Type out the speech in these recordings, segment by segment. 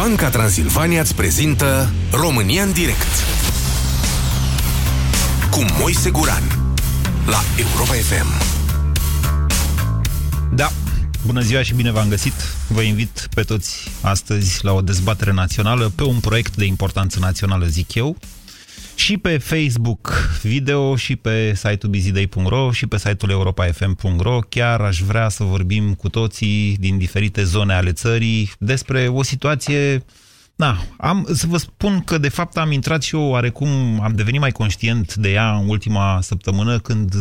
Banca Transilvania îți prezintă România în direct cu Moise Guran la Europa FM. Da, bună ziua și bine v-am găsit. Vă invit pe toți astăzi la o dezbatere națională pe un proiect de importanță națională, zic eu, și pe Facebook video, și pe site-ul bizidei.ro, și pe site-ul europafm.ro. Chiar aș vrea să vorbim cu toții din diferite zone ale țării despre o situație... Na, am, să vă spun că de fapt am intrat și eu oarecum, am devenit mai conștient de ea în ultima săptămână când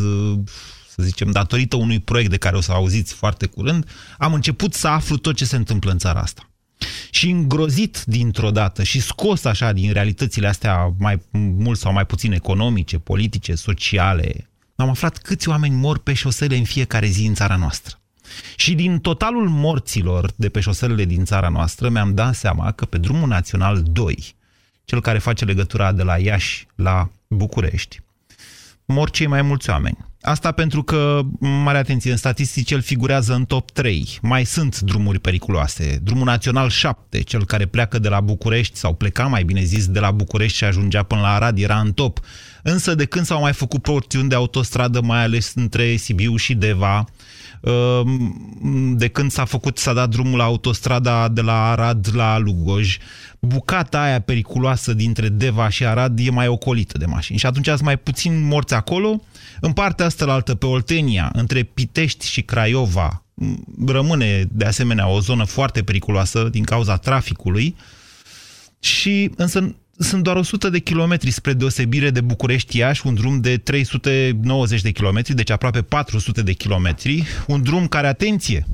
să zicem, datorită unui proiect de care o să auziți foarte curând, am început să aflu tot ce se întâmplă în țara asta și îngrozit dintr-o dată și scos așa din realitățile astea mai mult sau mai puțin economice, politice, sociale, am aflat câți oameni mor pe șosele în fiecare zi în țara noastră. Și din totalul morților de pe șoselele din țara noastră mi-am dat seama că pe drumul național 2, cel care face legătura de la Iași la București, mor cei mai mulți oameni. Asta pentru că, mare atenție, în statistici el figurează în top 3. Mai sunt drumuri periculoase. Drumul Național 7, cel care pleacă de la București, sau pleca mai bine zis de la București și ajungea până la Arad, era în top. Însă de când s-au mai făcut porțiuni de autostradă, mai ales între Sibiu și Deva, Ehm, de când s-a făcut, s-a dat drumul la autostrada de la Arad la Lugoj, bucata aia periculoasă dintre Deva și Arad e mai ocolită de mașini. Și atunci sunt mai puțin morți acolo. În partea asta la altă, pe Oltenia, între Pitești și Craiova, rămâne de asemenea o zonă foarte periculoasă din cauza traficului. Și însă sunt doar 100 de kilometri spre deosebire de București-Iași, un drum de 390 de kilometri, deci aproape 400 de kilometri, un drum care, atenție,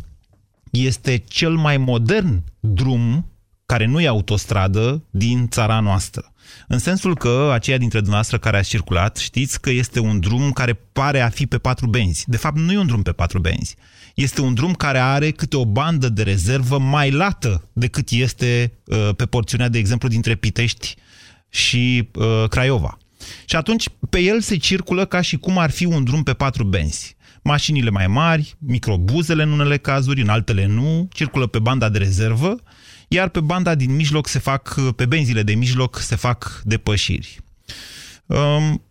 este cel mai modern drum care nu e autostradă din țara noastră. În sensul că aceia dintre dumneavoastră care a circulat știți că este un drum care pare a fi pe patru benzi. De fapt, nu e un drum pe patru benzi. Este un drum care are câte o bandă de rezervă mai lată decât este uh, pe porțiunea, de exemplu, dintre Pitești și uh, Craiova. Și atunci pe el se circulă ca și cum ar fi un drum pe patru benzi. Mașinile mai mari, microbuzele în unele cazuri, în altele nu, circulă pe banda de rezervă, iar pe banda din mijloc se fac, pe benzile de mijloc se fac depășiri. Um,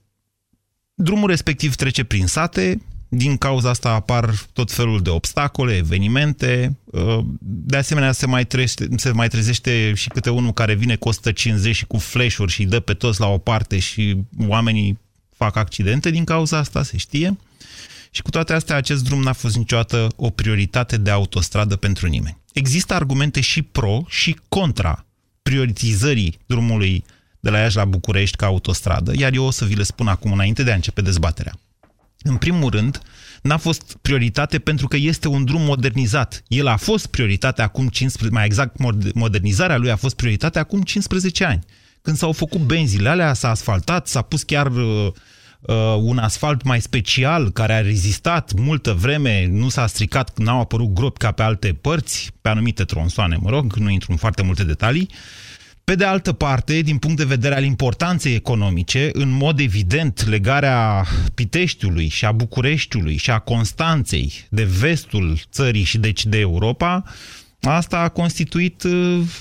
drumul respectiv trece prin sate, din cauza asta apar tot felul de obstacole, evenimente. Uh, de asemenea, se mai, trește, se mai trezește și câte unul care vine cu 150 și cu flash-uri și dă pe toți la o parte și oamenii fac accidente din cauza asta, se știe. Și cu toate astea, acest drum n-a fost niciodată o prioritate de autostradă pentru nimeni. Există argumente și pro și contra prioritizării drumului de la Iași la București ca autostradă, iar eu o să vi le spun acum înainte de a începe dezbaterea. În primul rând, n-a fost prioritate pentru că este un drum modernizat. El a fost prioritate acum 15, mai exact modernizarea lui a fost prioritate acum 15 ani. Când s-au făcut benzile alea, s-a asfaltat, s-a pus chiar uh, uh, un asfalt mai special care a rezistat multă vreme, nu s-a stricat, n-au apărut gropi ca pe alte părți, pe anumite tronsoane, mă rog, nu intru în foarte multe detalii. Uh, pe de altă parte, din punct de vedere al importanței economice, în mod evident, legarea Piteștiului și a Bucureștiului și a Constanței de vestul țării și deci de Europa, asta a constituit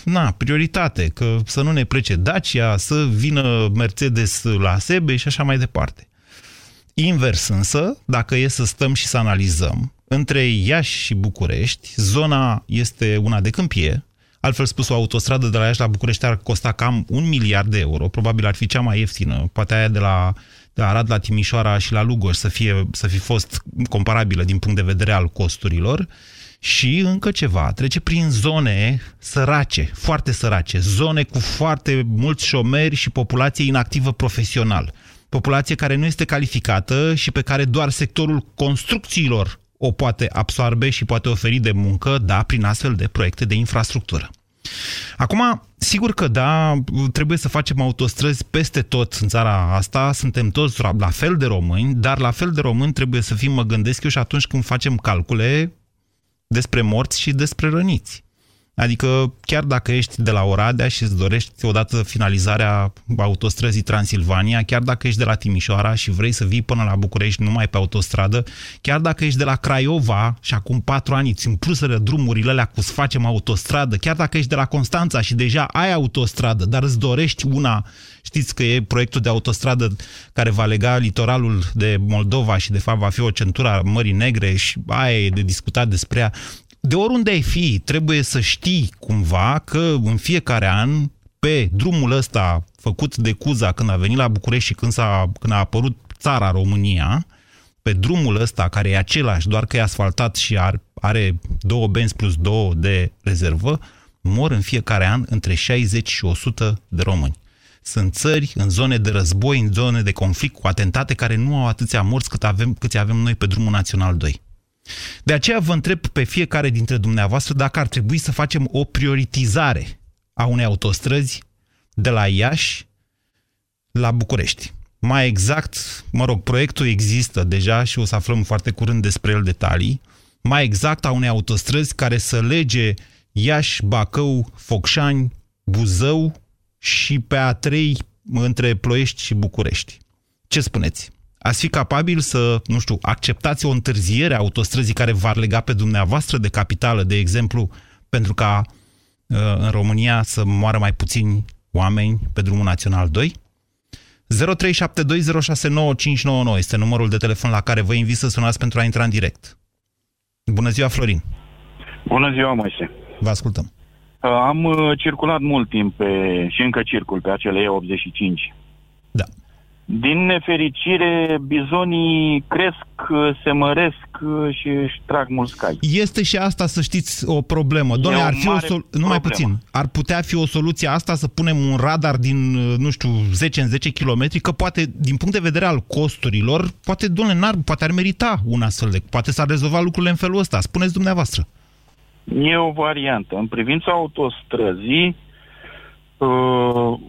na, prioritate, că să nu ne plece Dacia, să vină Mercedes la Sebe și așa mai departe. Invers însă, dacă e să stăm și să analizăm, între Iași și București, zona este una de câmpie, Altfel spus, o autostradă de la Iași la București ar costa cam un miliard de euro. Probabil ar fi cea mai ieftină. Poate aia de la, de la Arad la Timișoara și la Lugoj să, fie, să fi fost comparabilă din punct de vedere al costurilor. Și încă ceva, trece prin zone sărace, foarte sărace, zone cu foarte mulți șomeri și populație inactivă profesional. Populație care nu este calificată și pe care doar sectorul construcțiilor o poate absorbe și poate oferi de muncă, da, prin astfel de proiecte de infrastructură. Acum, sigur că da, trebuie să facem autostrăzi peste tot în țara asta, suntem toți la fel de români, dar la fel de români trebuie să fim, mă gândesc eu, și atunci când facem calcule despre morți și despre răniți. Adică chiar dacă ești de la Oradea și îți dorești odată finalizarea autostrăzii Transilvania, chiar dacă ești de la Timișoara și vrei să vii până la București numai pe autostradă, chiar dacă ești de la Craiova și acum patru ani îți împluseră drumurile alea cu să facem autostradă, chiar dacă ești de la Constanța și deja ai autostradă, dar îți dorești una, știți că e proiectul de autostradă care va lega litoralul de Moldova și de fapt va fi o centură a Mării Negre și aia e de discutat despre ea de oriunde ai fi, trebuie să știi cumva că în fiecare an, pe drumul ăsta făcut de Cuza când a venit la București și când, a când a apărut țara România, pe drumul ăsta, care e același, doar că e asfaltat și are, are două benzi plus două de rezervă, mor în fiecare an între 60 și 100 de români. Sunt țări în zone de război, în zone de conflict, cu atentate care nu au atâția morți cât avem, câți avem noi pe drumul național 2. De aceea vă întreb pe fiecare dintre dumneavoastră dacă ar trebui să facem o prioritizare a unei autostrăzi de la Iași la București. Mai exact, mă rog, proiectul există deja și o să aflăm foarte curând despre el detalii, mai exact a unei autostrăzi care să lege Iași, Bacău, Focșani, Buzău și pe A3 între Ploiești și București. Ce spuneți? Ați fi capabil să, nu știu, acceptați o întârziere a autostrăzii care v-ar lega pe dumneavoastră de capitală, de exemplu, pentru ca uh, în România să moară mai puțini oameni pe drumul național 2? 0372069599 este numărul de telefon la care vă invit să sunați pentru a intra în direct. Bună ziua, Florin! Bună ziua, Moise! Vă ascultăm! Uh, am uh, circulat mult timp pe, și încă circul pe acele E85. Da. Din nefericire, bizonii cresc, se măresc și își trag mulți cai. Este și asta, să știți, o problemă. Doamne, ar fi o sol... Nu mai puțin. Ar putea fi o soluție asta să punem un radar din, nu știu, 10 în 10 km, că poate, din punct de vedere al costurilor, poate, doamne, n-ar, poate ar merita un astfel de... Poate s-ar rezolva lucrurile în felul ăsta. Spuneți dumneavoastră. E o variantă. În privința autostrăzii, uh,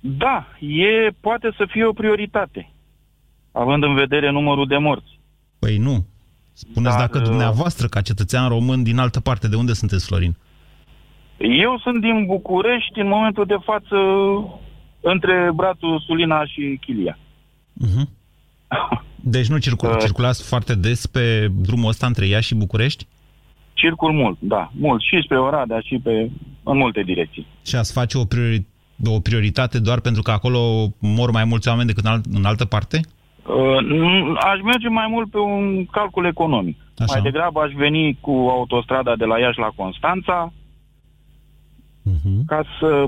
da, e, poate să fie o prioritate, având în vedere numărul de morți. Păi nu. Spuneți Dar, dacă uh, dumneavoastră, ca cetățean român, din altă parte, de unde sunteți, Florin? Eu sunt din București, în momentul de față, între bratul Sulina și Chilia. Uh-huh. Deci nu circul, uh, circulați foarte des pe drumul ăsta între Iași și București? Circul mult, da, mult. Și spre Oradea și pe, în multe direcții. Și ați face o prioritate o prioritate doar pentru că acolo mor mai mulți oameni decât în, alt, în altă parte? Uh, aș merge mai mult pe un calcul economic. Așa. Mai degrabă aș veni cu autostrada de la Iași la Constanța uh-huh. ca să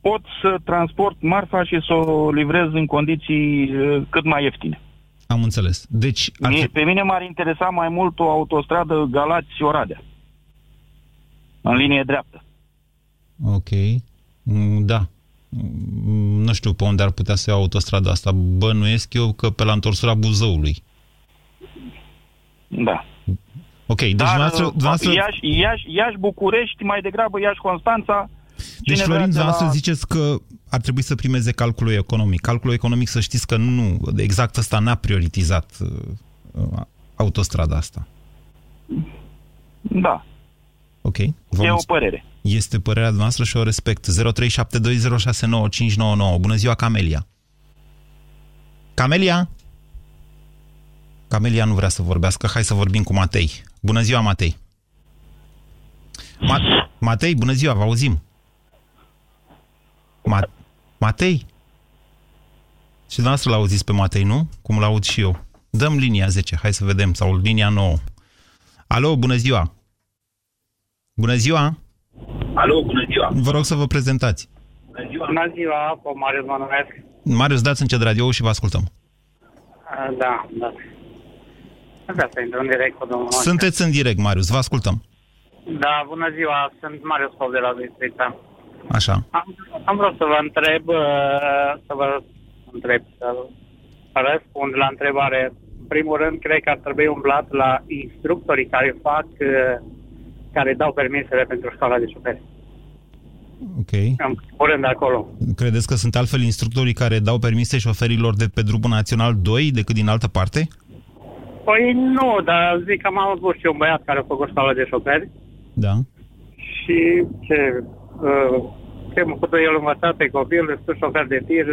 pot să transport marfa și să o livrez în condiții uh, cât mai ieftine. Am înțeles. Deci, ar... Pe mine m-ar interesa mai mult o autostradă Galați-Oradea. În linie dreaptă. Ok. Mm, da. Mm, nu știu pe unde ar putea să iau autostrada asta. Bănuiesc eu că pe la întorsura Buzăului. Da. Ok, deci Dar, dumneavoastră... Uh, dumneavoastră... Iași, Iași, Iași, București, mai degrabă Iași, Constanța... Deci, Florin, dumneavoastră la... ziceți că ar trebui să primeze calculul economic. Calculul economic, să știți că nu, exact ăsta n-a prioritizat uh, autostrada asta. Da. Ok. Vă e o părere. Este părerea noastră și o respect. 0372069599. Bună ziua, Camelia. Camelia? Camelia nu vrea să vorbească. Hai să vorbim cu Matei. Bună ziua, Matei. Ma- Matei, bună ziua, vă auzim. Ma- Matei? Și dumneavoastră l-auziți pe Matei, nu? Cum l-aud și eu. Dăm linia 10, hai să vedem, sau linia 9. Alo, bună ziua! Bună ziua! Alo, bună ziua! Vă rog să vă prezentați. Bună ziua, bună ziua cu Marius mă numesc. Marius, dați încet radio și vă ascultăm. Da, da. Vreau să intru în direct cu domnul Sunteți în direct, Marius, vă ascultăm. Da, bună ziua, sunt Marius Pop de la Bistrița. Așa. Am, am vrut să vă întreb, să vă întreb, să răspund la întrebare. În primul rând, cred că ar trebui umblat la instructorii care fac care dau permisele pentru școala de șoferi. Ok. Am curând acolo. Credeți că sunt altfel instructorii care dau permise șoferilor de pe drumul național 2 decât din altă parte? Păi nu, dar zic că am avut și un băiat care a făcut școala de șoferi. Da. și ce, uh, ce a făcut el învățat pe copil, sunt șofer de tir,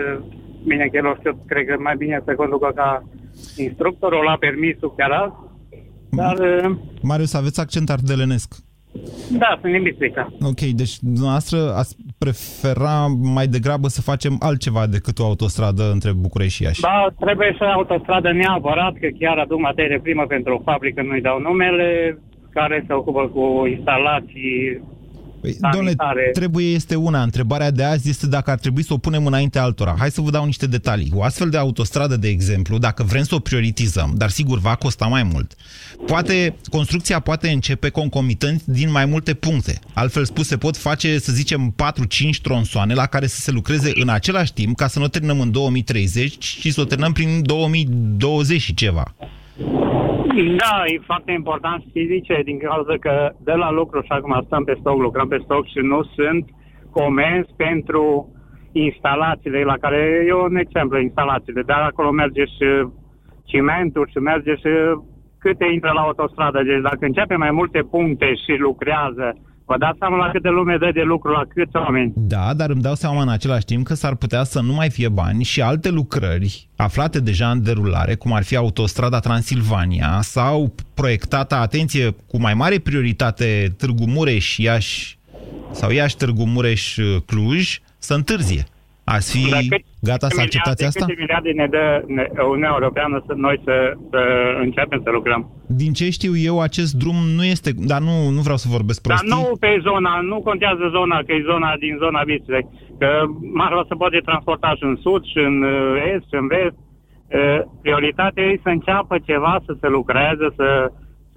bine că el o știu, cred că mai bine să conducă ca instructorul, la permisul chiar azi, dar... Uh, Marius, aveți accent ardelenesc. Da, sunt lingvistică. Ok, deci dumneavoastră ați prefera mai degrabă să facem altceva decât o autostradă între București și Iași? Da, trebuie să autostradă neapărat, că chiar aduc materie primă pentru o fabrică, nu-i dau numele, care se ocupă cu instalații Păi, domnule, trebuie este una. Întrebarea de azi este dacă ar trebui să o punem înainte altora. Hai să vă dau niște detalii. O astfel de autostradă, de exemplu, dacă vrem să o prioritizăm, dar sigur va costa mai mult, poate, construcția poate începe concomitent din mai multe puncte. Altfel spus, se pot face, să zicem, 4-5 tronsoane la care să se lucreze în același timp ca să nu o terminăm în 2030 și să o terminăm prin 2020 și ceva. Da, e foarte important să zice, din cauza că de la lucru și acum stăm pe stoc, lucrăm pe stoc și nu sunt comenzi pentru instalațiile la care e un exemplu, instalațiile, dar acolo merge și cimentul și merge și câte intră la autostradă. Deci dacă începe mai multe puncte și lucrează Vă dați seama la câte lume dă de lucru, la câți oameni? Da, dar îmi dau seama în același timp că s-ar putea să nu mai fie bani și alte lucrări aflate deja în derulare, cum ar fi autostrada Transilvania sau proiectată, atenție, cu mai mare prioritate Târgu Mureș-Iași sau Iași-Târgu Mureș-Cluj, să întârzie. Ați fi Dacă gata să acceptați asta? Câte miliarde ne dă Uniunea Europeană să noi să, să începem să lucrăm? Din ce știu eu, acest drum nu este... Dar nu, nu vreau să vorbesc prostii. Dar nu pe zona, nu contează zona, că e zona din zona Bistriței. Că marfa se poate transporta și în sud, și în uh, est, și în vest. Uh, prioritatea e să înceapă ceva, să se lucreze, să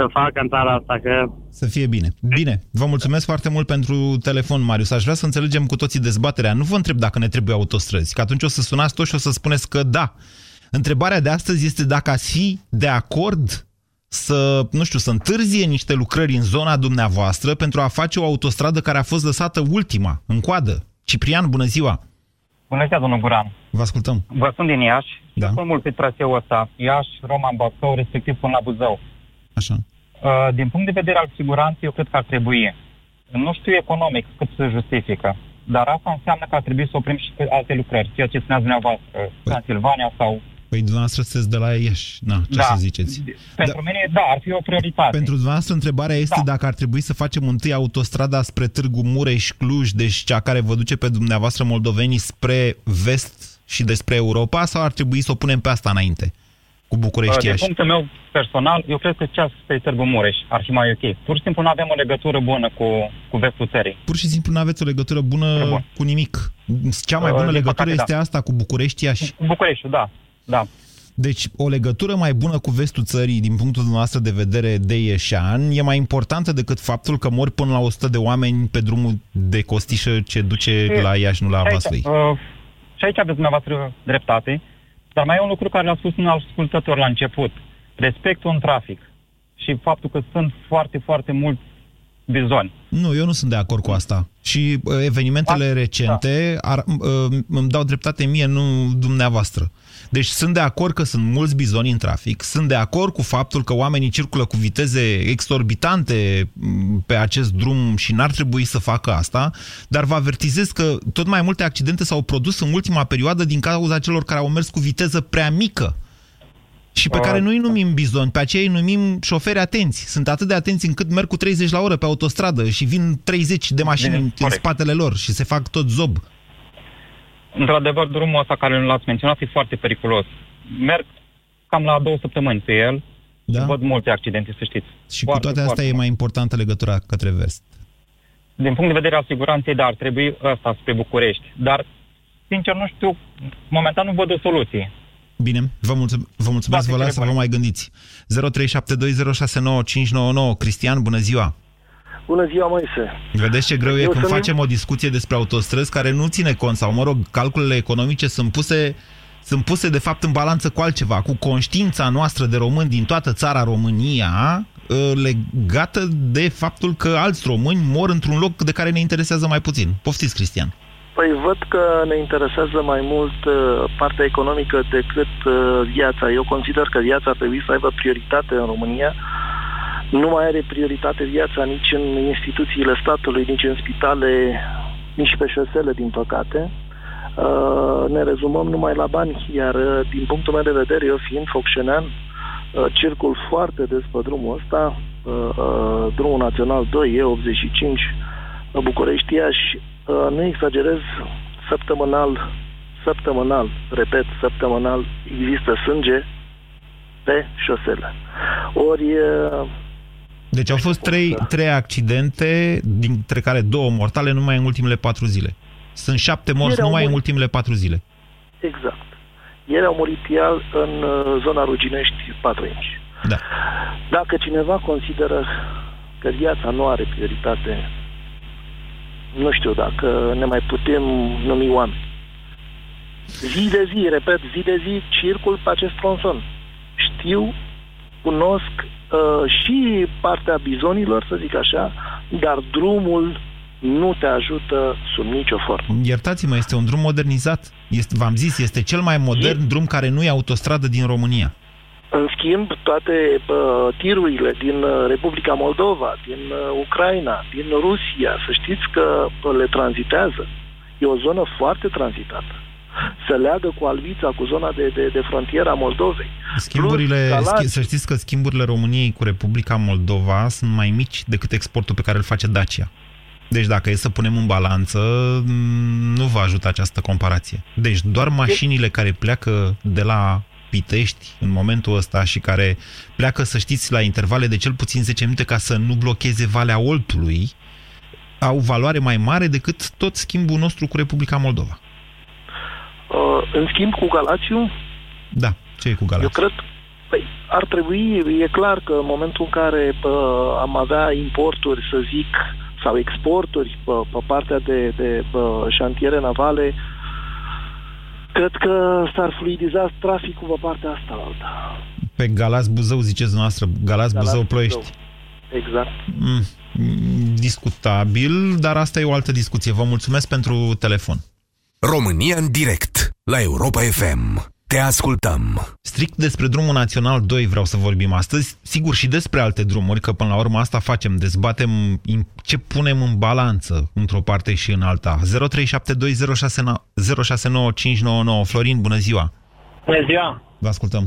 să facă în țara asta. Că... Să fie bine. Bine, vă mulțumesc foarte mult pentru telefon, Marius. Aș vrea să înțelegem cu toții dezbaterea. Nu vă întreb dacă ne trebuie autostrăzi, că atunci o să sunați toți și o să spuneți că da. Întrebarea de astăzi este dacă ați fi de acord să, nu știu, să întârzie niște lucrări în zona dumneavoastră pentru a face o autostradă care a fost lăsată ultima, în coadă. Ciprian, bună ziua! Bună ziua, domnul Guran! Vă ascultăm! Vă sunt din Iași, da. sunt mult pe traseul ăsta, Iași, Roma, Bacău, respectiv până la Buzău. Așa. Uh, din punct de vedere al siguranței, eu cred că ar trebui. Nu știu economic cât se justifică, dar asta înseamnă că ar trebui să oprim și pe alte lucrări, ceea ce spuneați dumneavoastră, păi. Transilvania sau... Păi dumneavoastră sunteți de la Iași, na, ce da. să ziceți? Pentru da. mine, da, ar fi o prioritate. Pentru dumneavoastră, întrebarea este da. dacă ar trebui să facem întâi autostrada spre Târgu Mureș-Cluj, deci cea care vă duce pe dumneavoastră moldovenii spre vest și despre Europa, sau ar trebui să o punem pe asta înainte? Cu București Din punctul meu personal, eu cred că cea spre Târgu Mureș ar fi mai ok. Pur și simplu nu avem o legătură bună cu, cu vestul țării. Pur și simplu nu aveți o legătură bună Bun. cu nimic. Cea mai bună uh, legătură păcate, este da. asta cu București Iași. Cu București, da. da. Deci, o legătură mai bună cu vestul țării, din punctul dumneavoastră de vedere de ieșean, e mai importantă decât faptul că mor până la 100 de oameni pe drumul de costișă ce duce e, la Iași, nu la Vaslui. Uh, și aici aveți dumneavoastră dreptate. Dar mai e un lucru care l-a spus un ascultător la început. Respectul în trafic și faptul că sunt foarte, foarte mulți bizoni. Nu, eu nu sunt de acord cu asta. Și uh, evenimentele A, recente da. ar, uh, îmi dau dreptate mie, nu dumneavoastră. Deci sunt de acord că sunt mulți bizoni în trafic, sunt de acord cu faptul că oamenii circulă cu viteze exorbitante mm, pe acest drum și n-ar trebui să facă asta, dar vă avertizez că tot mai multe accidente s-au produs în ultima perioadă din cauza celor care au mers cu viteză prea mică și pe care noi numim bizoni, pe aceea îi numim șoferi atenți. Sunt atât de atenți încât merg cu 30 la oră pe autostradă și vin 30 de mașini Bine, în corect. spatele lor și se fac tot zob. Într-adevăr, drumul ăsta care nu l-ați menționat e foarte periculos. Merg cam la două săptămâni pe el da? și văd multe accidente, să știți. Și foarte, cu toate astea e mai importantă legătura către vest. Din punct de vedere al siguranței, da, ar trebui ăsta spre București. Dar, sincer, nu știu, momentan nu văd o soluție. Bine, vă, mulțum vă mulțumesc, vă las să vă mai gândiți. 0372069599 Cristian, bună ziua! Bună ziua, Moise! Vedeți ce greu Eu e când facem o discuție despre autostrăzi care nu ține cont, sau, mă rog, calculele economice sunt puse, sunt puse de fapt în balanță cu altceva, cu conștiința noastră de români din toată țara România, ă, legată de faptul că alți români mor într-un loc de care ne interesează mai puțin. Poftiți, Cristian! Păi văd că ne interesează mai mult uh, partea economică decât uh, viața. Eu consider că viața ar trebui să aibă prioritate în România nu mai are prioritate viața nici în instituțiile statului, nici în spitale, nici pe șosele, din păcate. Uh, ne rezumăm numai la bani, iar uh, din punctul meu de vedere, eu fiind focșenean, uh, circul foarte des pe drumul ăsta, drumul național 2, E85, București Iași, nu exagerez, săptămânal, săptămânal, repet, săptămânal, există sânge pe șosele. Ori deci au fost trei, trei accidente, dintre care două mortale, numai în ultimele patru zile. Sunt șapte morți numai murit. în ultimele patru zile. Exact. Ieri au murit iar în uh, zona Ruginești 4 inci. Da. Dacă cineva consideră că viața nu are prioritate, nu știu dacă ne mai putem numi oameni. Zi de zi, repet, zi de zi circul pe acest tronson. Știu, cunosc uh, și partea bizonilor, să zic așa, dar drumul nu te ajută sub nicio formă. Iertați-mă, este un drum modernizat. Este, v-am zis, este cel mai modern e... drum care nu e autostradă din România. În schimb, toate uh, tirurile din uh, Republica Moldova, din uh, Ucraina, din Rusia, să știți că uh, le tranzitează. E o zonă foarte tranzitată. Se leagă cu Albița, cu zona de, de, de frontieră a Moldovei. Schimburile, Plus, să știți că schimburile României cu Republica Moldova sunt mai mici decât exportul pe care îl face Dacia. Deci dacă e să punem în balanță, nu va ajuta această comparație. Deci doar mașinile care pleacă de la Pitești în momentul ăsta și care pleacă, să știți, la intervale de cel puțin 10 minute ca să nu blocheze Valea Oltului, au valoare mai mare decât tot schimbul nostru cu Republica Moldova. Uh, în schimb, cu Galațiu? Da, ce e cu Galațiu? Eu cred, Păi, ar trebui, e clar că în momentul în care pă, am avea importuri, să zic, sau exporturi pe, pe partea de, de pe șantiere navale, cred că s-ar fluidiza traficul pe partea asta alta. Pe Galați Buzău, ziceți noastră, Galați, Buzău, Ploiești. Exact. Mm, discutabil, dar asta e o altă discuție. Vă mulțumesc pentru telefon. România în direct, la Europa FM. Te ascultăm. Strict despre drumul național 2 vreau să vorbim astăzi, sigur și despre alte drumuri, că până la urmă asta facem, dezbatem ce punem în balanță într-o parte și în alta. 0372069599 Florin, bună ziua! Bună ziua! Vă ascultăm!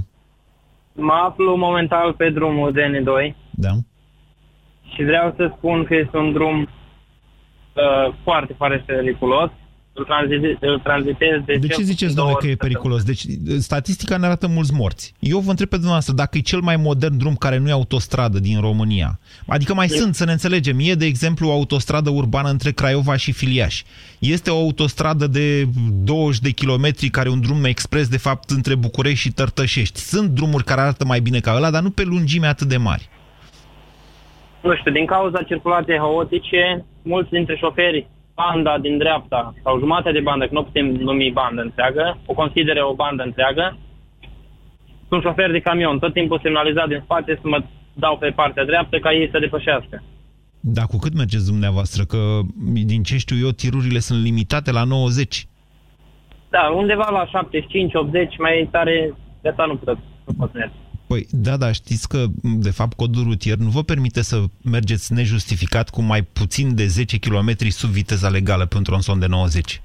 Mă aflu momental pe drumul DN2. Da. Și vreau să spun că este un drum uh, foarte, foarte periculos îl, tranzite, îl tranzitez de De ce ziceți, domnule, că e periculos? Deci, statistica ne arată mulți morți. Eu vă întreb pe dumneavoastră, dacă e cel mai modern drum care nu e autostradă din România, adică mai e... sunt, să ne înțelegem, e, de exemplu, o autostradă urbană între Craiova și Filiaș. Este o autostradă de 20 de kilometri, care e un drum expres, de fapt, între București și Tărtășești. Sunt drumuri care arată mai bine ca ăla, dar nu pe lungime atât de mari. Nu știu, din cauza circulației haotice, mulți dintre șoferi banda din dreapta sau jumătate de bandă, că nu putem numi bandă întreagă, o consideră o bandă întreagă. Sunt șofer de camion, tot timpul semnalizat din spate să mă dau pe partea dreaptă ca ei să depășească. Dar cu cât mergeți dumneavoastră? Că din ce știu eu, tirurile sunt limitate la 90. Da, undeva la 75-80, mai tare, de asta nu pot, nu pot merge. Păi, da, da, știți că, de fapt, codul rutier nu vă permite să mergeți nejustificat cu mai puțin de 10 km sub viteza legală pe un tronson de 90.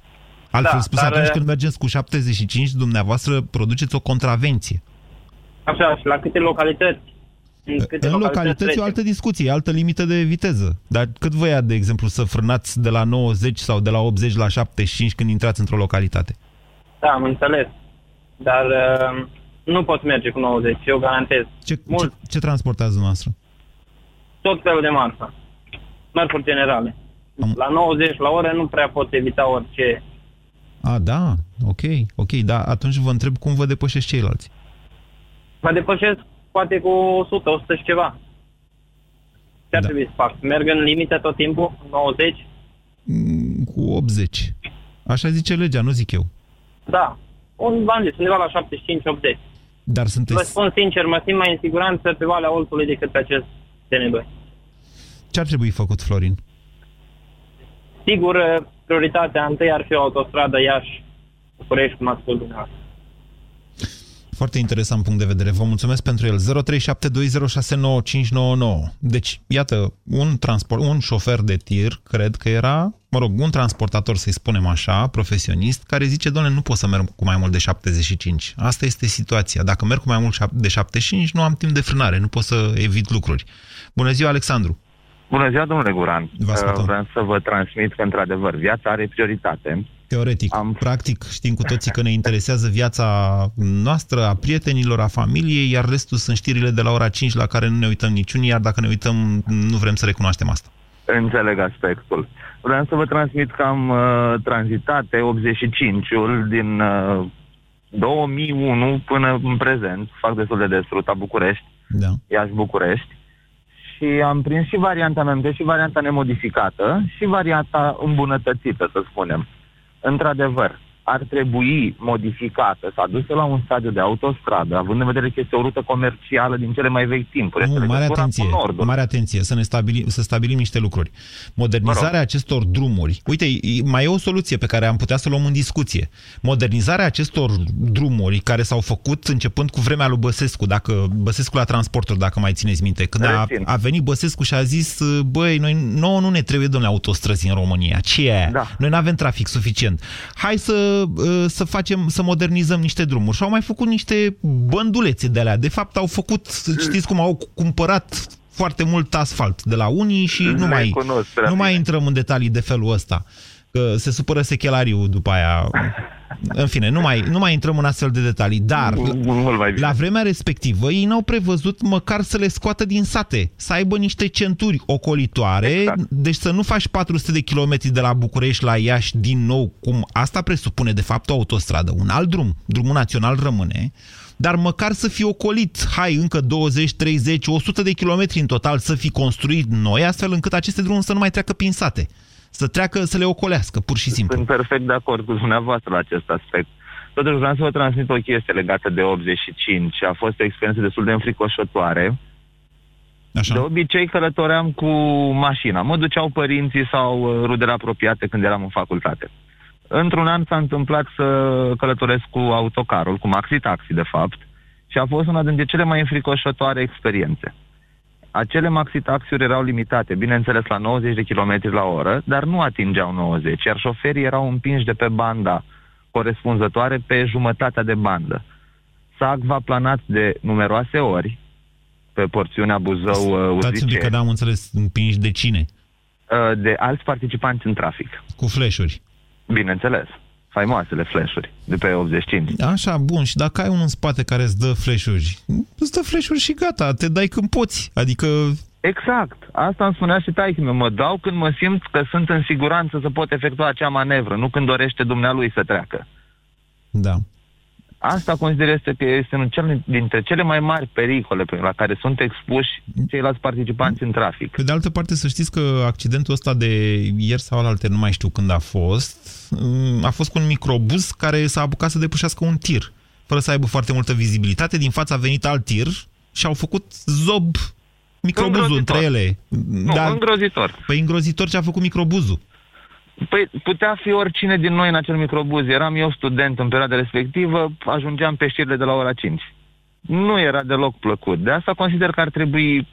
Altfel da, spus, dar... atunci când mergeți cu 75, dumneavoastră produceți o contravenție. Așa, și la câte localități? În, câte în localități, localități e o altă discuție, e altă limită de viteză. Dar cât vă ia, de exemplu, să frânați de la 90 sau de la 80 la 75 când intrați într-o localitate? Da, am înțeles. Dar uh, nu pot merge cu 90, eu garantez. Ce, Mult. ce, ce transportați dumneavoastră? Tot felul de marfă. Mărfuri generale. Am... La 90 la oră nu prea pot evita orice. A, da, ok, ok, da, atunci vă întreb cum vă depășesc ceilalți. Mă depășesc poate cu 100, 100 și ceva. Ce ar da. trebui să fac? Merg în limită tot timpul? 90? Mm, cu 80. Așa zice legea, nu zic eu. Da, un, v-am zis, undeva la 75-80. Dar sunteți... Vă spun sincer, mă simt mai în siguranță pe Valea Oltului decât pe acest TN2. Ce ar trebui făcut, Florin? Sigur, prioritatea întâi ar fi o autostradă Iași, București, cum ați spus dumneavoastră. foarte interesant punct de vedere. Vă mulțumesc pentru el. 0372069599. Deci, iată, un, transport, un șofer de tir, cred că era, mă rog, un transportator, să-i spunem așa, profesionist, care zice, doamne, nu pot să merg cu mai mult de 75. Asta este situația. Dacă merg cu mai mult de 75, nu am timp de frânare, nu pot să evit lucruri. Bună ziua, Alexandru! Bună ziua, domnule Guran. Vă Vreau să vă transmit că, într-adevăr, viața are prioritate Teoretic. Am... Practic știm cu toții că ne interesează viața noastră, a prietenilor, a familiei, iar restul sunt știrile de la ora 5 la care nu ne uităm niciunii, iar dacă ne uităm, nu vrem să recunoaștem asta. Înțeleg aspectul. Vreau să vă transmit că am uh, tranzitat 85-ul din uh, 2001 până în prezent. Fac destul de des ruta București, da. Iași-București. Și am prins și varianta MMT și varianta nemodificată și varianta îmbunătățită, să spunem într-adevăr, ar trebui modificată, să adusă la un stadiu de autostradă, având în vedere că este o rută comercială din cele mai vechi timpuri. Nu, mare atenție, mare atenție, să, ne stabilim, să stabilim niște lucruri. Modernizarea acestor drumuri, uite, mai e o soluție pe care am putea să luăm în discuție. Modernizarea acestor drumuri care s-au făcut începând cu vremea lui Băsescu, dacă Băsescu la transporturi, dacă mai țineți minte, când a, a venit Băsescu și a zis, băi, noi nouă nu ne trebuie, domnule, autostrăzi în România. Ce e aia? Da. Noi nu avem trafic suficient. Hai să Uh, să facem, să modernizăm niște drumuri. Și au mai făcut niște băndulețe de alea. De fapt, au făcut, știți cum au cumpărat foarte mult asfalt de la unii și nu mai, nu mai intrăm în detalii de felul ăsta că se supără sechelariul după aia. În fine, nu mai, nu mai intrăm în astfel de detalii, dar la vremea respectivă ei n-au prevăzut măcar să le scoată din sate, să aibă niște centuri ocolitoare, exact. deci să nu faci 400 de kilometri de la București la Iași din nou, cum asta presupune de fapt o autostradă, un alt drum, drumul național rămâne, dar măcar să fie ocolit, hai, încă 20, 30, 100 de kilometri în total să fi construit noi, astfel încât aceste drumuri să nu mai treacă prin sate să treacă, să le ocolească, pur și simplu. Sunt perfect de acord cu dumneavoastră la acest aspect. Totuși vreau să vă transmit o chestie legată de 85. A fost o experiență destul de înfricoșătoare. Așa. De obicei călătoream cu mașina. Mă duceau părinții sau uh, rudele apropiate când eram în facultate. Într-un an s-a întâmplat să călătoresc cu autocarul, cu maxi-taxi de fapt, și a fost una dintre cele mai înfricoșătoare experiențe acele maxi-taxiuri erau limitate, bineînțeles la 90 de km la oră, dar nu atingeau 90, iar șoferii erau împinși de pe banda corespunzătoare pe jumătatea de bandă. SAC va planat de numeroase ori pe porțiunea Buzău-Uzice. Stați un pic că n-am înțeles, împinși de cine? Uh, de alți participanți în trafic. Cu flash-uri? Bineînțeles faimoasele flash-uri de pe 85. Așa, bun, și dacă ai unul în spate care îți dă flash-uri, îți dă flash-uri și gata, te dai când poți, adică... Exact, asta îmi spunea și taică mă dau când mă simt că sunt în siguranță să pot efectua acea manevră, nu când dorește dumnealui să treacă. Da. Asta consider este că este unul dintre cele mai mari pericole pe la care sunt expuși ceilalți participanți în trafic. Pe de altă parte, să știți că accidentul ăsta de ieri sau alte, nu mai știu când a fost, mm, a fost cu un microbuz care s-a apucat să depășească un tir, fără să aibă foarte multă vizibilitate. Din fața a venit alt tir și au făcut zob microbuzul între ele. Nu, Dar, îngrozitor. Păi îngrozitor ce a făcut microbuzul. Păi putea fi oricine din noi în acel microbuz. Eram eu student în perioada respectivă, ajungeam pe știrile de la ora 5. Nu era deloc plăcut. De asta consider că ar trebui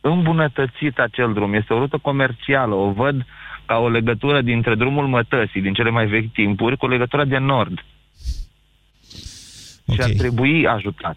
îmbunătățit acel drum. Este o rută comercială. O văd ca o legătură dintre drumul Mătăsii, din cele mai vechi timpuri, cu legătura de nord. Okay. Și ar trebui ajutat.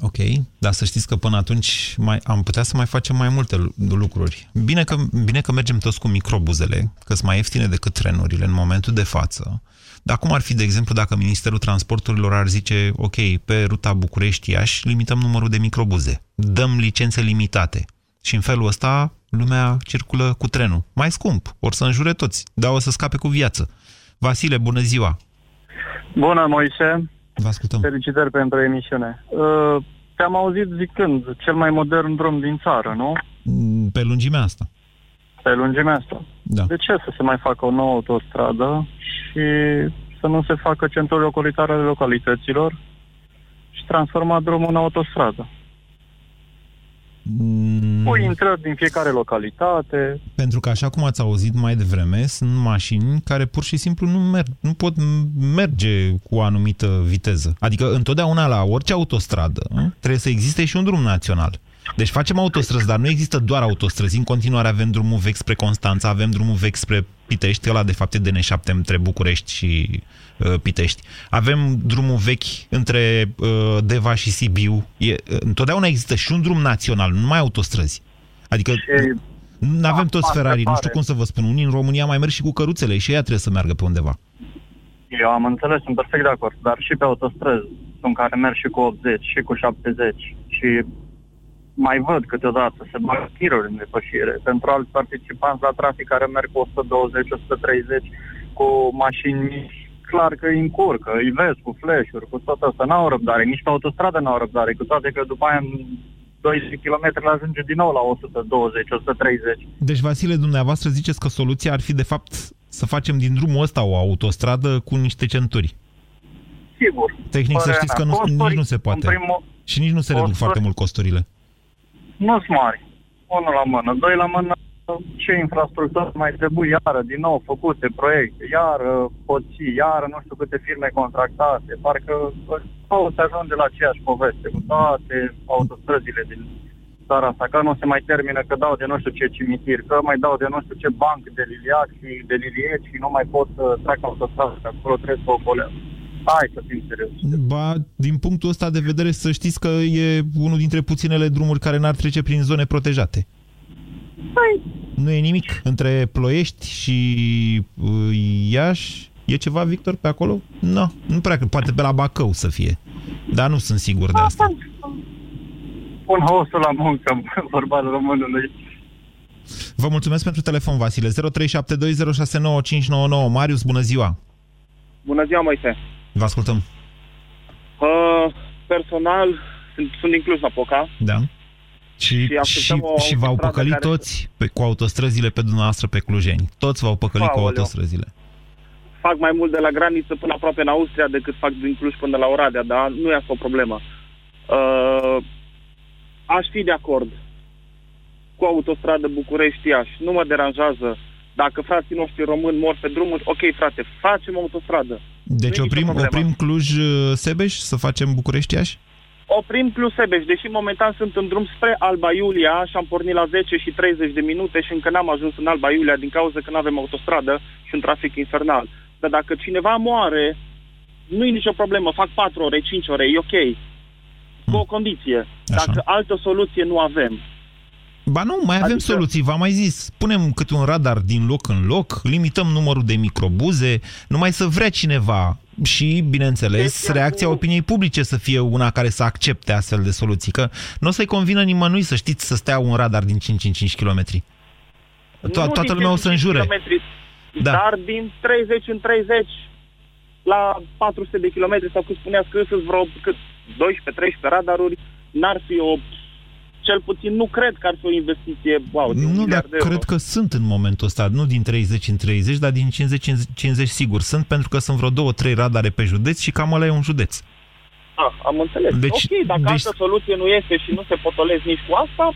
Ok, dar să știți că până atunci mai, am putea să mai facem mai multe lucruri. Bine că, bine că mergem toți cu microbuzele, că sunt mai ieftine decât trenurile în momentul de față. Dar cum ar fi, de exemplu, dacă Ministerul Transporturilor ar zice, ok, pe ruta București-Iași limităm numărul de microbuze, dăm licențe limitate și în felul ăsta lumea circulă cu trenul. Mai scump, or să înjure toți, dar o să scape cu viață. Vasile, bună ziua! Bună, Moise! Vă ascultăm. Felicitări pentru emisiune. Uh, te-am auzit zicând, cel mai modern drum din țară, nu? Mm, pe lungimea asta. Pe lungimea asta. Da. De ce să se mai facă o nouă autostradă și să nu se facă centrul ocolitare ale localităților și transforma drumul în autostradă? Mm. Cu intrări din fiecare localitate. Pentru că, așa cum ați auzit mai devreme, sunt mașini care pur și simplu nu, merg, nu pot merge cu o anumită viteză. Adică, întotdeauna la orice autostradă trebuie să existe și un drum național. Deci facem autostrăzi, dar nu există doar autostrăzi. În continuare avem drumul vechi spre Constanța, avem drumul vechi spre Pitești, ăla de fapt e DN7 între București și uh, Pitești. Avem drumul vechi între uh, Deva și Sibiu. E, uh, întotdeauna există și un drum național, nu numai autostrăzi. Adică nu avem toți Ferrari, nu știu cum să vă spun. Unii în România mai merg și cu căruțele și ea trebuie să meargă pe undeva. Eu am înțeles, sunt perfect de acord, dar și pe autostrăzi sunt care merg și cu 80 și cu 70 și mai văd câteodată, se bag tiruri în depășire. Pentru alți participanți la trafic care merg cu 120-130 cu mașini mici, clar că îi încurcă, îi vezi cu flash-uri, cu tot asta, n-au răbdare, nici pe autostradă n-au răbdare, cu toate că după aia în 20 km ajunge din nou la 120-130. Deci, Vasile, dumneavoastră ziceți că soluția ar fi, de fapt, să facem din drumul ăsta o autostradă cu niște centuri. Sigur. Tehnic să știți că nu, nici nu se poate. Primul, și nici nu se reduc foarte mult costurile nu sunt mari. Unul la mână. Doi la mână, ce infrastructură mai trebuie iară, din nou, făcute proiecte, iară poții, iară nu știu câte firme contractate. Parcă sau se ajunge la aceeași poveste cu toate autostrăzile din țara asta, că nu se mai termină, că dau de nu știu ce cimitir, că mai dau de nu știu ce banc de liliac și de lilieci și nu mai pot să trec autostradă, că acolo trebuie să o golească. Hai să fim serios. Ba, din punctul ăsta de vedere, să știți că e unul dintre puținele drumuri care n-ar trece prin zone protejate. Păi. Nu e nimic. Între Ploiești și uh, Iași e ceva, Victor, pe acolo? Nu, no, nu prea, poate pe la Bacău să fie. Dar nu sunt sigur de asta. Pun hostul la muncă, bărbatul românului. Vă mulțumesc pentru telefon, Vasile. 0372069599. Marius, bună ziua! Bună ziua, Moise! Vă ascultăm. Uh, personal, sunt, sunt inclus la POCA. Da. Și, și, și, și v-au păcălit care... toți pe, cu autostrăzile pe dumneavoastră pe Clujeni. Toți v-au păcălit Aoleu. cu autostrăzile. Fac mai mult de la graniță până aproape în Austria decât fac din Cluj până la Oradea, dar nu e asta o problemă. Uh, aș fi de acord cu autostradă București-Iași. Nu mă deranjează dacă frații noștri români mor pe drumuri, ok, frate, facem autostradă. Deci oprim, oprim Cluj-Sebeș să facem București-Iași? Oprim Cluj-Sebeș, deși momentan sunt în drum spre Alba Iulia și am pornit la 10 și 30 de minute și încă n-am ajuns în Alba Iulia din cauza că nu avem autostradă și un trafic infernal. Dar dacă cineva moare, nu e nicio problemă, fac 4 ore, 5 ore, e ok. Cu o condiție. Așa. Dacă altă soluție nu avem, Ba nu, mai avem adică... soluții, v-am mai zis. Punem câte un radar din loc în loc, limităm numărul de microbuze, numai să vrea cineva și, bineînțeles, deci, reacția cu... opiniei publice să fie una care să accepte astfel de soluții. Că nu o să-i convină nimănui să știți să stea un radar din 5 în 5 km. To toată lumea o să înjure. Da. Dar din 30 în 30 la 400 de kilometri sau cum spuneați că sunt vreo 12-13 radaruri, n-ar fi o cel puțin nu cred că ar fi o investiție wow, de Nu, dar de cred că sunt în momentul ăsta, nu din 30 în 30, dar din 50 în 50 sigur sunt, pentru că sunt vreo două, trei radare pe județ și cam ăla e un județ. Ah, am înțeles. Deci, ok, dacă deci... altă soluție nu este și nu se potolezi nici cu asta,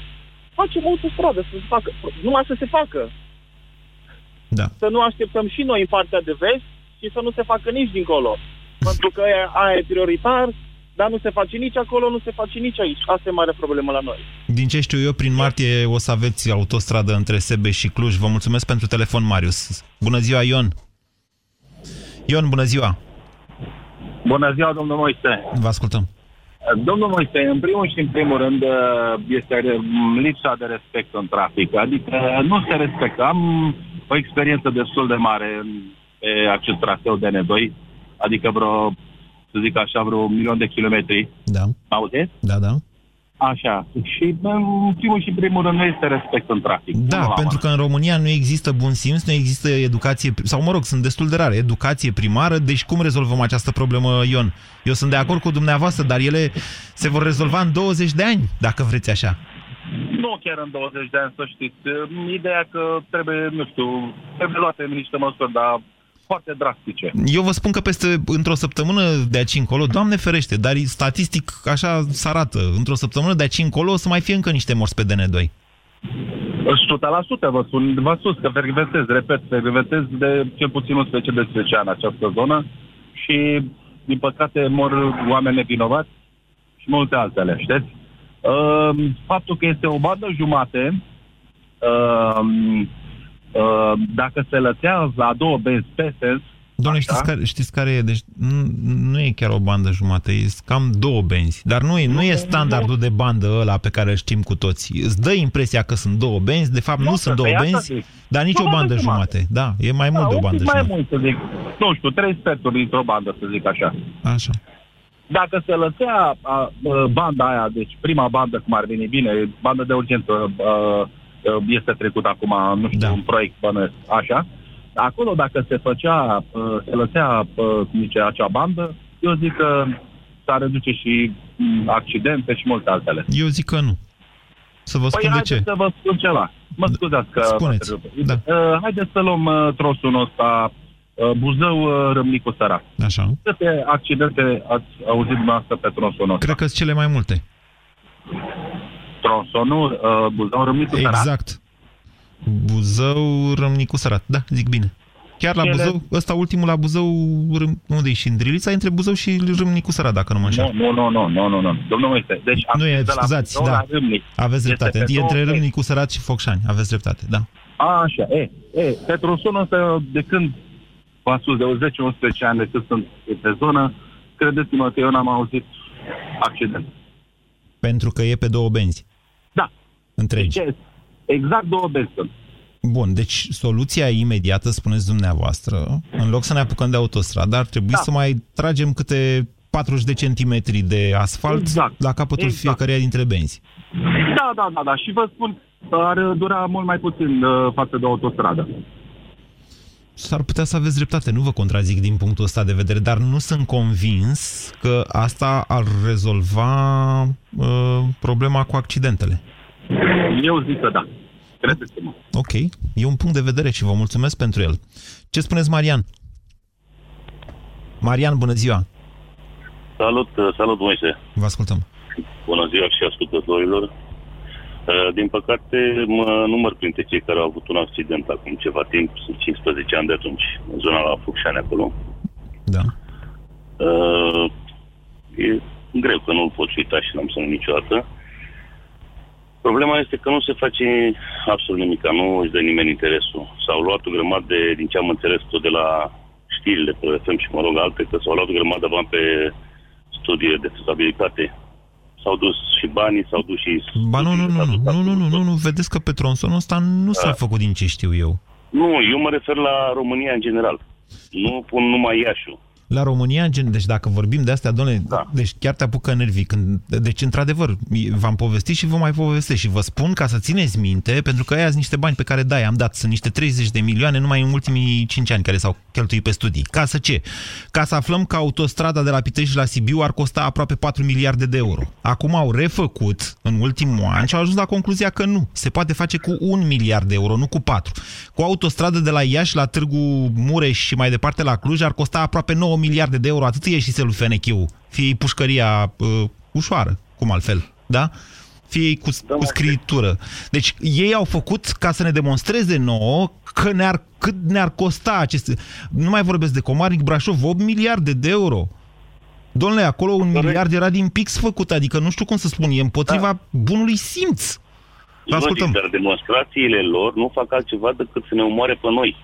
facem autostradă să se facă. Numai să se facă. Da. Să nu așteptăm și noi în partea de vest și să nu se facă nici dincolo. pentru că aia e prioritar, dar nu se face nici acolo, nu se face nici aici. Asta e mare problemă la noi. Din ce știu eu, prin martie o să aveți autostradă între Sebe și Cluj. Vă mulțumesc pentru telefon, Marius. Bună ziua, Ion! Ion, bună ziua! Bună ziua, domnul Moise! Vă ascultăm. Domnul Moise, în primul și în primul rând este lipsa de respect în trafic. Adică nu se respectă. Am o experiență destul de mare pe acest traseu DN2, adică vreo să zic așa, vreo un milion de kilometri. Da. Aude? Da, da. Așa. Și în primul și primul rând nu este respect în trafic. Da, pentru că în România nu există bun simț, nu există educație, sau mă rog, sunt destul de rare, educație primară, deci cum rezolvăm această problemă, Ion? Eu sunt de acord cu dumneavoastră, dar ele se vor rezolva în 20 de ani, dacă vreți așa. Nu chiar în 20 de ani, să știți. Ideea că trebuie, nu știu, trebuie luate niște măsuri, dar foarte drastice. Eu vă spun că peste, într-o săptămână de aici încolo, Doamne ferește, dar statistic așa se arată, într-o săptămână de aici încolo o să mai fie încă niște morți pe DN2. 100% vă spun, vă sus că pervertez, repet, pervertez de cel puțin 11 ani această zonă și, din păcate, mor oameni nevinovați și multe altele, știți? Uh, faptul că este o bandă jumate, uh, uh, dacă se lățea la două benzi pe sens, Doamne, știți care, știți care e? Deci nu, nu e chiar o bandă jumate, e cam două benzi. Dar nu e, nu e standardul de bandă ăla pe care îl știm cu toții. Îți dă impresia că sunt două benzi, de fapt nu, nu sunt două benzi, dar nici o bandă jumate. Da, e mai mult da, de o bandă mai jumate. mult, să zic. Nu știu, trei sferturi dintr-o bandă, să zic așa. Așa. Dacă se lăsea a, a, banda aia, deci prima bandă, cum ar veni bine, bandă de urgență, a, a, este trecut acum, nu știu, da. un proiect bănesc, așa, acolo dacă se făcea, se lăsea, cum zice, acea bandă, eu zic că s-ar reduce și accidente și multe altele. Eu zic că nu. Să vă păi spun de ce. să vă spun ceva. Mă scuzați că... Spuneți. Da. Uh, haideți să luăm uh, trosul ăsta uh, Buzău, uh, Râmnicu, Sărac. Așa. Câte accidente ați auzit dumneavoastră pe tronsonul ăsta? Cred că sunt cele mai multe. Tronsonul uh, Buzău, Râmnicu, Sărac? Exact. Buzău, Râmnicu, Sărat. Da, zic bine. Chiar la Cele- Buzău, ăsta ultimul la Buzău, Râm, unde e și Îndrilița, între Buzău și Râmnicu Sărat, dacă nu mă înșel. Nu, nu, nu, nu, nu, nu. Domnul Moise, deci am Nu e, zis de la scuzați, Buzău da. la Râmnic. Aveți Este dreptate. pe E între două Râmnicu Sărat și Focșani. Aveți dreptate, da. A, așa, e, e, pe tronsonul ăsta, de când v-am spus, de 10-11 ani de când sunt pe zonă, credeți-mă că eu n-am auzit accident. Pentru că e pe două benzi. Da. Întregi. Deci, exact două benzi sunt. Bun, deci soluția imediată, spuneți dumneavoastră, în loc să ne apucăm de autostradă, ar trebui Da. să mai tragem câte 40 de centimetri de asfalt Exact. la capătul Exact. fiecăreia dintre benzi. Da, da, da, da. Și vă spun, ar dura mult mai puțin uh, față de autostradă. S-ar putea să aveți dreptate, nu vă contrazic din punctul ăsta de vedere, dar nu sunt convins că asta ar rezolva uh, problema cu accidentele. Eu zic că da. Credeți-mă. Ok, e un punct de vedere și vă mulțumesc pentru el. Ce spuneți, Marian? Marian, bună ziua! Salut, uh, salut Moise. Vă ascultăm. Bună ziua și ascultătorilor. Uh, Din păcate, mă număr printre cei care au avut un accident acum ceva timp, sunt 15 ani de atunci, în zona la Fucșani acolo. Da. Uh, E greu că nu-l pot uita și n-am să nu niciodată. Problema este că nu se face absolut nimic, nu își dă nimeni interesul. S-au luat o grămadă de, din ce am înțeles tot de la știrile pe FM și mă rog alte, că s-au luat o grămadă de bani pe studii de fezabilitate. S-au dus și banii, s-au dus și... Ba nu, nu, nu, nu, nu, nu, nu, nu, nu, vedeți că pe tronsonul ăsta nu s-a Da. făcut din ce știu eu. Nu, eu mă refer la România în general. Nu pun numai Iașiul. La România, gen, deci dacă vorbim de astea, doamne, da. deci chiar te apucă nervii. Când, deci, într-adevăr, v-am povestit și vă mai povestesc și vă spun ca să țineți minte, pentru că aia sunt niște bani pe care, da, i-am dat. Sunt niște 30 de milioane numai în ultimii 5 ani care s-au cheltuit pe studii. Ca să ce? Ca să aflăm că autostrada de la Pitești la Sibiu ar costa aproape 4 miliarde de euro. Acum au refăcut în ultimul an și au ajuns la concluzia că nu. Se poate face cu 1 miliard de euro, nu cu 4. Cu autostradă de la Iași la Târgu Mureș și mai departe la Cluj ar costa aproape 9 miliarde de euro. Atât e și lui Fenechiu. Fie pușcăria uh, ușoară, cum altfel, da? Fie cu, cu scritură. Deci ei au făcut ca să ne demonstreze nouă că ne-ar, cât ne-ar costa aceste... Nu mai vorbesc de Comarnic, Brașov, 8 miliarde de euro. Domnule, acolo un miliard era din pix făcut, adică nu știu cum să spun, e împotriva da. bunului simț. Vă ascultăm. Logic, dar demonstrațiile lor nu fac altceva decât să ne omoare pe noi.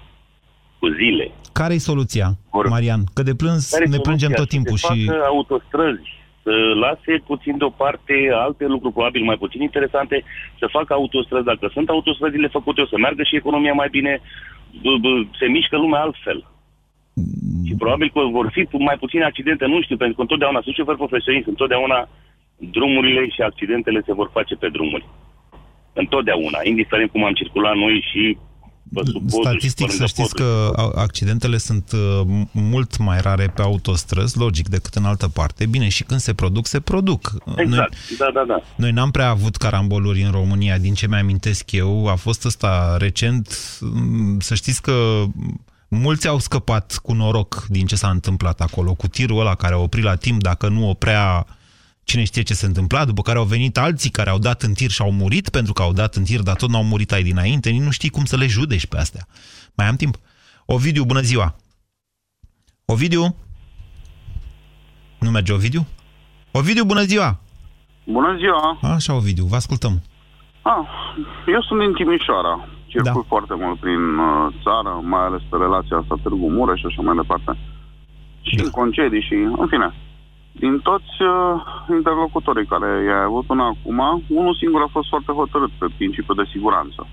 Cu zile. Care-i soluția, Marian? Că de plâns Care-i ne plângem soluția? tot timpul să se și... facă autostrăzi, să lase puțin deoparte alte lucruri probabil mai puțin interesante, să facă autostrăzi. Dacă sunt autostrăzile făcute, o să meargă și economia mai bine, b- b- se mișcă lumea altfel. Și probabil că vor fi mai puține accidente, nu știu, pentru că întotdeauna sunt șoferi profesioniști, întotdeauna drumurile și accidentele se vor face pe drumuri. Întotdeauna, indiferent cum am circulat noi și pe sub poduri și pe Statistic lângă să știți poduri. că a- accidentele sunt uh, m- mult mai rare pe autostrăzi, logic, decât în altă parte. Bine, și când se produc, se produc. Noi, Exact, da, da, da. noi n-am prea avut caramboluri în România, din ce mi-amintesc eu. A fost ăsta recent. mm, Să știți că Mulți au scăpat cu noroc din ce s-a întâmplat acolo, cu tirul ăla care a oprit la timp, dacă nu oprea cine știe ce se întâmpla, după care au venit alții care au dat în tir și au murit pentru că au dat în tir, dar tot n-au murit ai dinainte, nici nu știi cum să le judești pe astea. Mai am timp. Ovidiu, bună ziua! Ovidiu? Nu merge Ovidiu? Ovidiu, bună ziua! Bună ziua! Așa, Ovidiu, vă ascultăm. Ah, eu sunt din Timișoara. Circul da. foarte mult prin uh, țară, mai ales pe relația asta Târgu Mureș și așa mai departe. Și da. în concedii și, în fine, din toți uh, interlocutorii care i-a avut până acum, unul singur a fost foarte hotărât pe principiul de siguranță.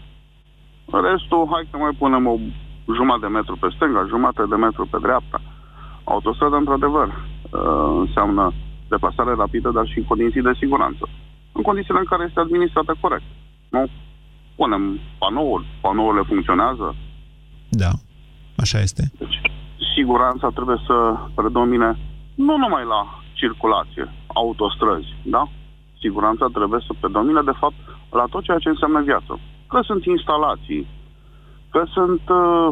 Restul, hai să mai punem o jumătate de metru pe stânga, jumătate de metru pe dreapta. Autostradă, într-adevăr, uh, înseamnă deplasare rapidă, dar și în condiții de siguranță. În condițiile în care este administrată corect. Nu? Punem panouri, panourile funcționează. Da, așa este. Deci, siguranța trebuie să predomine nu numai la circulație, autostrăzi, da? Siguranța trebuie să predomine, de fapt, la tot ceea ce înseamnă viață. Că sunt instalații, că sunt, uh,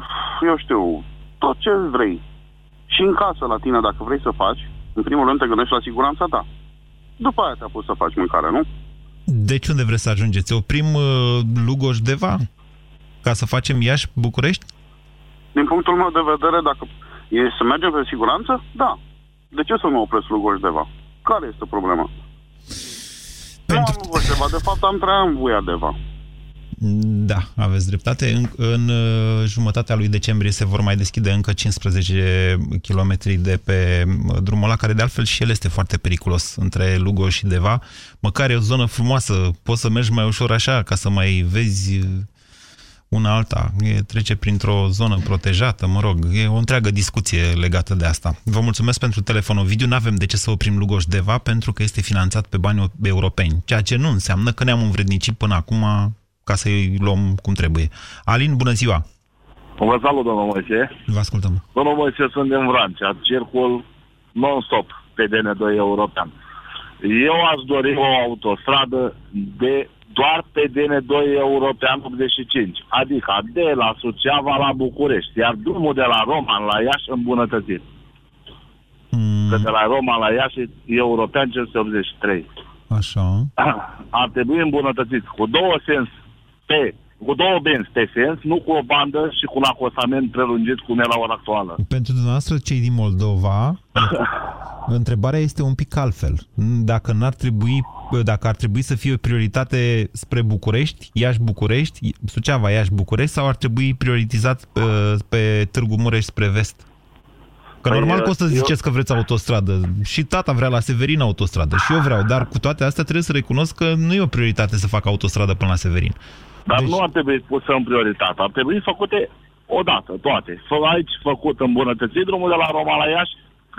eu știu, tot ce vrei. Și în casă la tine, dacă vrei să faci, în primul rând te gândești la siguranța ta. După aia te-a pus să faci mâncare, nu? Deci unde vreți să ajungeți? Oprim uh, Lugoș-Deva? Ca să facem Iași-București? Din punctul meu de vedere, dacă e să mergem pe siguranță, da. De ce să nu opresc Lugoș-Deva? Care este problema? Pentru... Nu am Lugoș-Deva, de fapt am trei ani Buia-Deva. Da, aveți dreptate. În, în uh, jumătatea lui decembrie se vor mai deschide încă 15 km de pe uh, drumul ăla, care de altfel și el este foarte periculos între Lugo și Deva. Măcar e o zonă frumoasă, poți să mergi mai ușor așa, ca să mai vezi uh, una alta. E, trece printr-o zonă protejată, mă rog, e o întreagă discuție legată de asta. Vă mulțumesc pentru telefonul video. Nu avem de ce să oprim Lugoș-Deva pentru că este finanțat pe bani europeni, ceea ce nu înseamnă că ne-am învrednicit până acum ca să-i luăm cum trebuie. Alin, bună ziua! Vă salut, domnul Moise. Vă ascultăm. Domnul Moise, sunt din Vrancea, circul non-stop pe DN2 european. Eu aș dori o autostradă de doar pe DN2 european 85, adică de la Suceava la București, iar drumul de la Roman la Iași îmbunătățit. Mm. Că de la Roma la Iași e european 583. Așa. Ar trebui îmbunătățit cu două sens pe cu două benzi pe sens, nu cu o bandă și cu un acosament prelungit cum e la ora actuală. Pentru dumneavoastră, cei din Moldova, întrebarea este un pic altfel. Dacă n-ar trebui, dacă ar trebui să fie o prioritate spre București, Iași-București, Suceava, Iași-București, sau ar trebui prioritizat pe, uh, pe Târgu Mureș spre vest? Că păi, normal că o să ziceți eu... că vreți autostradă. Și tata vrea la Severin autostradă. Și eu vreau. Dar cu toate astea trebuie să recunosc că nu e o prioritate să fac autostradă până la Severin. Dar deci... nu ar trebui pusă în prioritate. Ar trebui făcute odată, toate. Fă aici făcut îmbunătățit drumul de la Roma la Iași,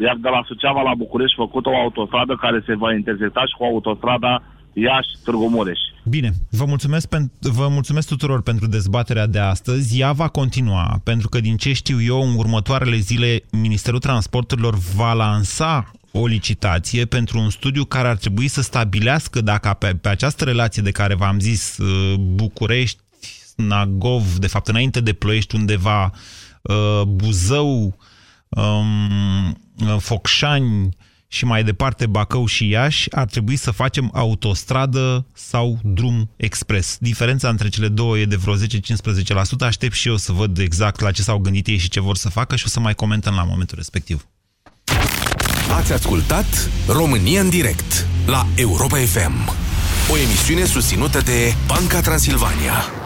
iar de la Suceava la București făcut o autostradă care se va intersecta și cu autostrada Iași, Târgu Mureș. Bine, vă mulțumesc, pen- vă mulțumesc tuturor pentru dezbaterea de astăzi. Ea va continua, pentru că din ce știu eu, în următoarele zile, Ministerul Transporturilor va lansa o licitație pentru un studiu care ar trebui să stabilească dacă pe, pe această relație de care v-am zis, uh, București, Nagov, de fapt înainte de Ploiești undeva, uh, Buzău, um, Focșani și mai departe Bacău și Iași, ar trebui să facem autostradă sau drum expres. Diferența între cele două e de vreo 10-15%. Aștept și eu să văd exact la ce s-au gândit ei și ce vor să facă și o să mai comentăm la momentul respectiv. Ați ascultat România în direct la Europa FM, o emisiune susținută de Banca Transilvania.